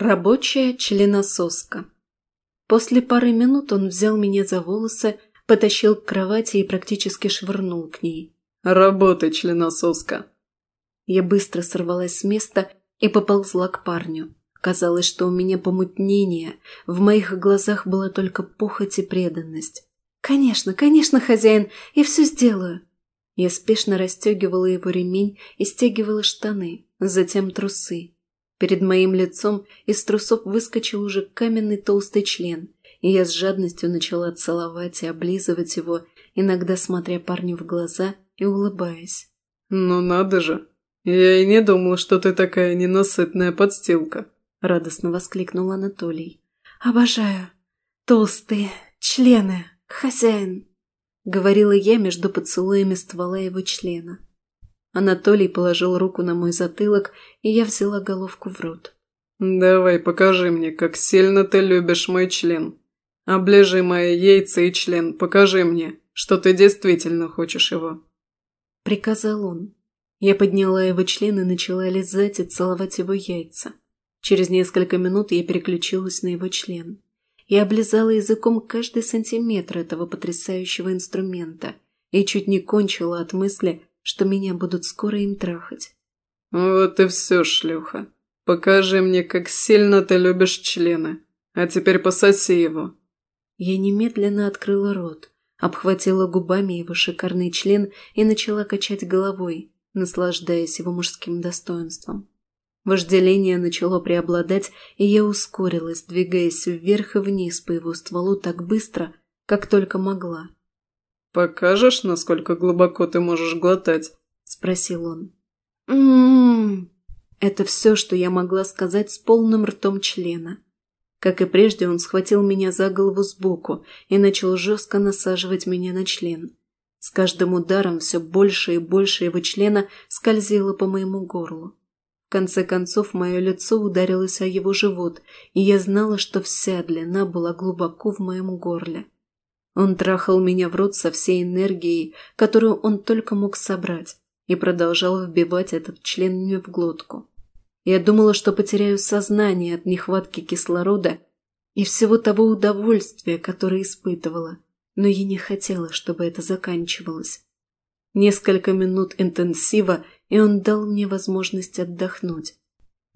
Рабочая членососка. После пары минут он взял меня за волосы, потащил к кровати и практически швырнул к ней. «Работай, членососка!» Я быстро сорвалась с места и поползла к парню. Казалось, что у меня помутнение, в моих глазах была только похоть и преданность. «Конечно, конечно, хозяин, я все сделаю!» Я спешно расстегивала его ремень и стягивала штаны, затем трусы. Перед моим лицом из трусов выскочил уже каменный толстый член, и я с жадностью начала целовать и облизывать его, иногда смотря парню в глаза и улыбаясь. «Ну надо же! Я и не думал, что ты такая ненасытная подстилка!» – радостно воскликнул Анатолий. «Обожаю! Толстые члены, хозяин!» – говорила я между поцелуями ствола его члена. Анатолий положил руку на мой затылок, и я взяла головку в рот. «Давай, покажи мне, как сильно ты любишь мой член. Оближи мои яйца и член, покажи мне, что ты действительно хочешь его». Приказал он. Я подняла его член и начала лизать и целовать его яйца. Через несколько минут я переключилась на его член. Я облизала языком каждый сантиметр этого потрясающего инструмента и чуть не кончила от мысли, что меня будут скоро им трахать. «Вот и все, шлюха. Покажи мне, как сильно ты любишь члены. А теперь пососи его». Я немедленно открыла рот, обхватила губами его шикарный член и начала качать головой, наслаждаясь его мужским достоинством. Вожделение начало преобладать, и я ускорилась, двигаясь вверх и вниз по его стволу так быстро, как только могла. «Покажешь, насколько глубоко ты можешь глотать?» – спросил он. «М-м-м!» Это все, что я могла сказать с полным ртом члена. Как и прежде, он схватил меня за голову сбоку и начал жестко насаживать меня на член. С каждым ударом все больше и больше его члена скользило по моему горлу. В конце концов, мое лицо ударилось о его живот, и я знала, что вся длина была глубоко в моем горле. Он трахал меня в рот со всей энергией, которую он только мог собрать, и продолжал вбивать этот член мне в глотку. Я думала, что потеряю сознание от нехватки кислорода и всего того удовольствия, которое испытывала, но я не хотела, чтобы это заканчивалось. Несколько минут интенсива, и он дал мне возможность отдохнуть,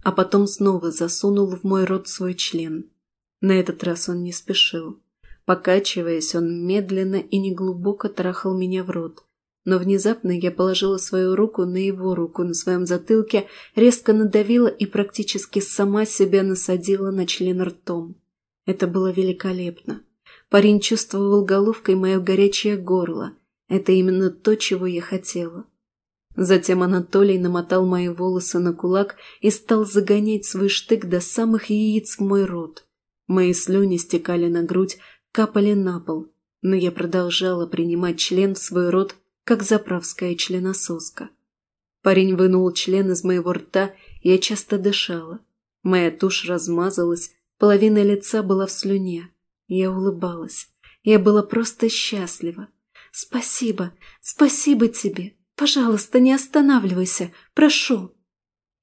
а потом снова засунул в мой рот свой член. На этот раз он не спешил. Покачиваясь, он медленно и неглубоко трахал меня в рот. Но внезапно я положила свою руку на его руку на своем затылке, резко надавила и практически сама себя насадила на член ртом. Это было великолепно. Парень чувствовал головкой мое горячее горло. Это именно то, чего я хотела. Затем Анатолий намотал мои волосы на кулак и стал загонять свой штык до самых яиц в мой рот. Мои слюни стекали на грудь, капали на пол, но я продолжала принимать член в свой рот, как заправская членососка. Парень вынул член из моего рта, я часто дышала. Моя тушь размазалась, половина лица была в слюне. Я улыбалась. Я была просто счастлива. «Спасибо, спасибо тебе. Пожалуйста, не останавливайся. Прошу».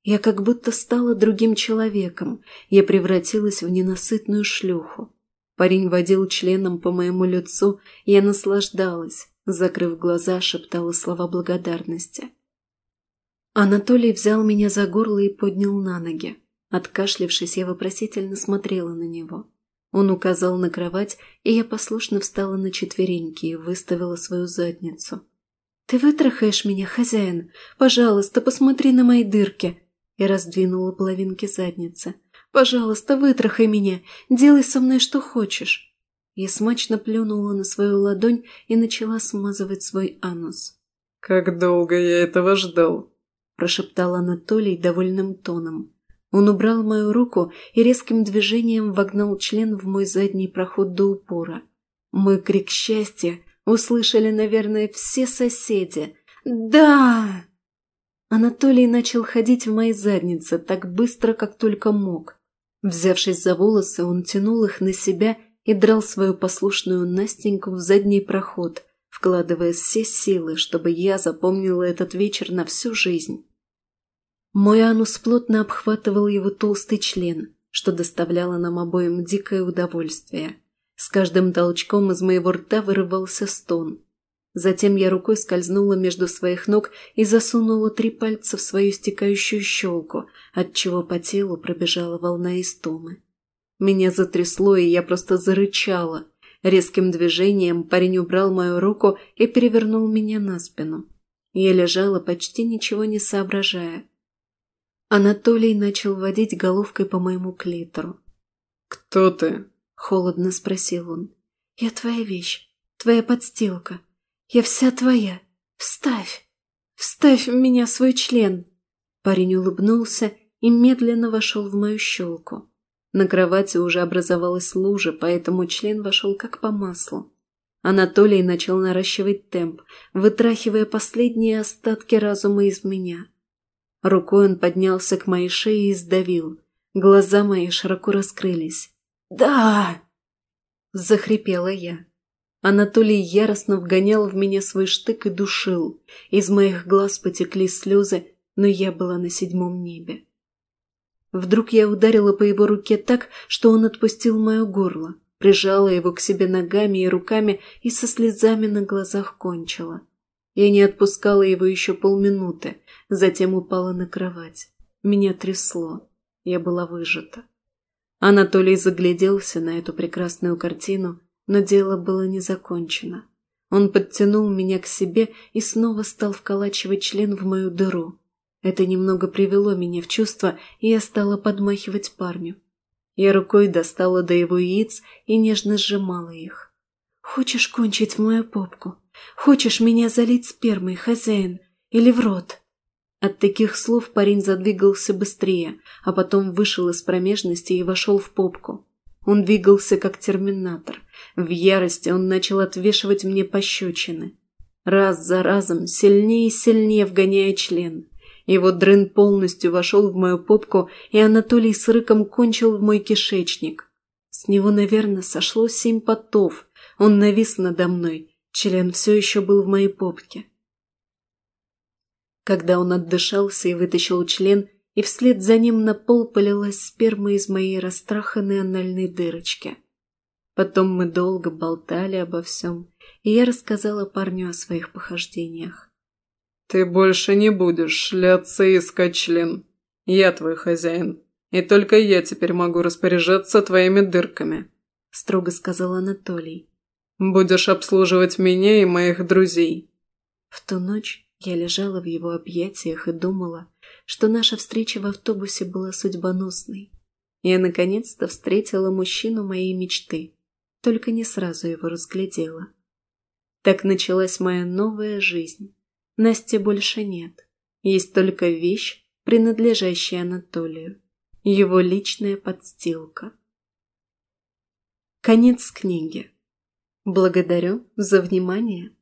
Я как будто стала другим человеком. Я превратилась в ненасытную шлюху. Парень водил членом по моему лицу, я наслаждалась, закрыв глаза, шептала слова благодарности. Анатолий взял меня за горло и поднял на ноги. Откашлившись, я вопросительно смотрела на него. Он указал на кровать, и я послушно встала на четвереньки и выставила свою задницу. «Ты вытрахаешь меня, хозяин? Пожалуйста, посмотри на мои дырки!» Я раздвинула половинки задницы. Пожалуйста, вытрахай меня, делай со мной что хочешь». Я смачно плюнула на свою ладонь и начала смазывать свой анус. «Как долго я этого ждал», – прошептал Анатолий довольным тоном. Он убрал мою руку и резким движением вогнал член в мой задний проход до упора. Мой крик счастья услышали, наверное, все соседи. «Да!» Анатолий начал ходить в моей заднице так быстро, как только мог. Взявшись за волосы, он тянул их на себя и драл свою послушную Настеньку в задний проход, вкладывая все силы, чтобы я запомнила этот вечер на всю жизнь. Мой анус плотно обхватывал его толстый член, что доставляло нам обоим дикое удовольствие. С каждым толчком из моего рта вырывался стон. Затем я рукой скользнула между своих ног и засунула три пальца в свою стекающую щелку, отчего по телу пробежала волна истомы. Меня затрясло, и я просто зарычала. Резким движением парень убрал мою руку и перевернул меня на спину. Я лежала, почти ничего не соображая. Анатолий начал водить головкой по моему клитору. «Кто ты?» – холодно спросил он. «Я твоя вещь, твоя подстилка. Я вся твоя. Вставь! Вставь в меня свой член!» Парень улыбнулся и медленно вошел в мою щелку. На кровати уже образовалась лужа, поэтому член вошел как по маслу. Анатолий начал наращивать темп, вытрахивая последние остатки разума из меня. Рукой он поднялся к моей шее и сдавил. Глаза мои широко раскрылись. «Да!» – захрипела я. Анатолий яростно вгонял в меня свой штык и душил. Из моих глаз потекли слезы, но я была на седьмом небе. Вдруг я ударила по его руке так, что он отпустил мое горло, прижала его к себе ногами и руками и со слезами на глазах кончила. Я не отпускала его еще полминуты, затем упала на кровать. Меня трясло. Я была выжата. Анатолий загляделся на эту прекрасную картину, но дело было не закончено. Он подтянул меня к себе и снова стал вколачивать член в мою дыру. Это немного привело меня в чувство, и я стала подмахивать парню. Я рукой достала до его яиц и нежно сжимала их. «Хочешь кончить в мою попку? Хочешь меня залить спермой, хозяин? Или в рот?» От таких слов парень задвигался быстрее, а потом вышел из промежности и вошел в попку. Он двигался как терминатор. В ярости он начал отвешивать мне пощечины. Раз за разом, сильнее и сильнее вгоняя член. Его дрын полностью вошел в мою попку, и Анатолий с рыком кончил в мой кишечник. С него, наверное, сошло семь потов. Он навис надо мной. Член все еще был в моей попке. Когда он отдышался и вытащил член, и вслед за ним на пол полилась сперма из моей растраханной анальной дырочки. Потом мы долго болтали обо всем, и я рассказала парню о своих похождениях. «Ты больше не будешь шляться и искать член. Я твой хозяин, и только я теперь могу распоряжаться твоими дырками», – строго сказал Анатолий. «Будешь обслуживать меня и моих друзей». В ту ночь я лежала в его объятиях и думала, что наша встреча в автобусе была судьбоносной. Я наконец-то встретила мужчину моей мечты, только не сразу его разглядела. Так началась моя новая жизнь. Насти больше нет. Есть только вещь, принадлежащая Анатолию. Его личная подстилка. Конец книги. Благодарю за внимание.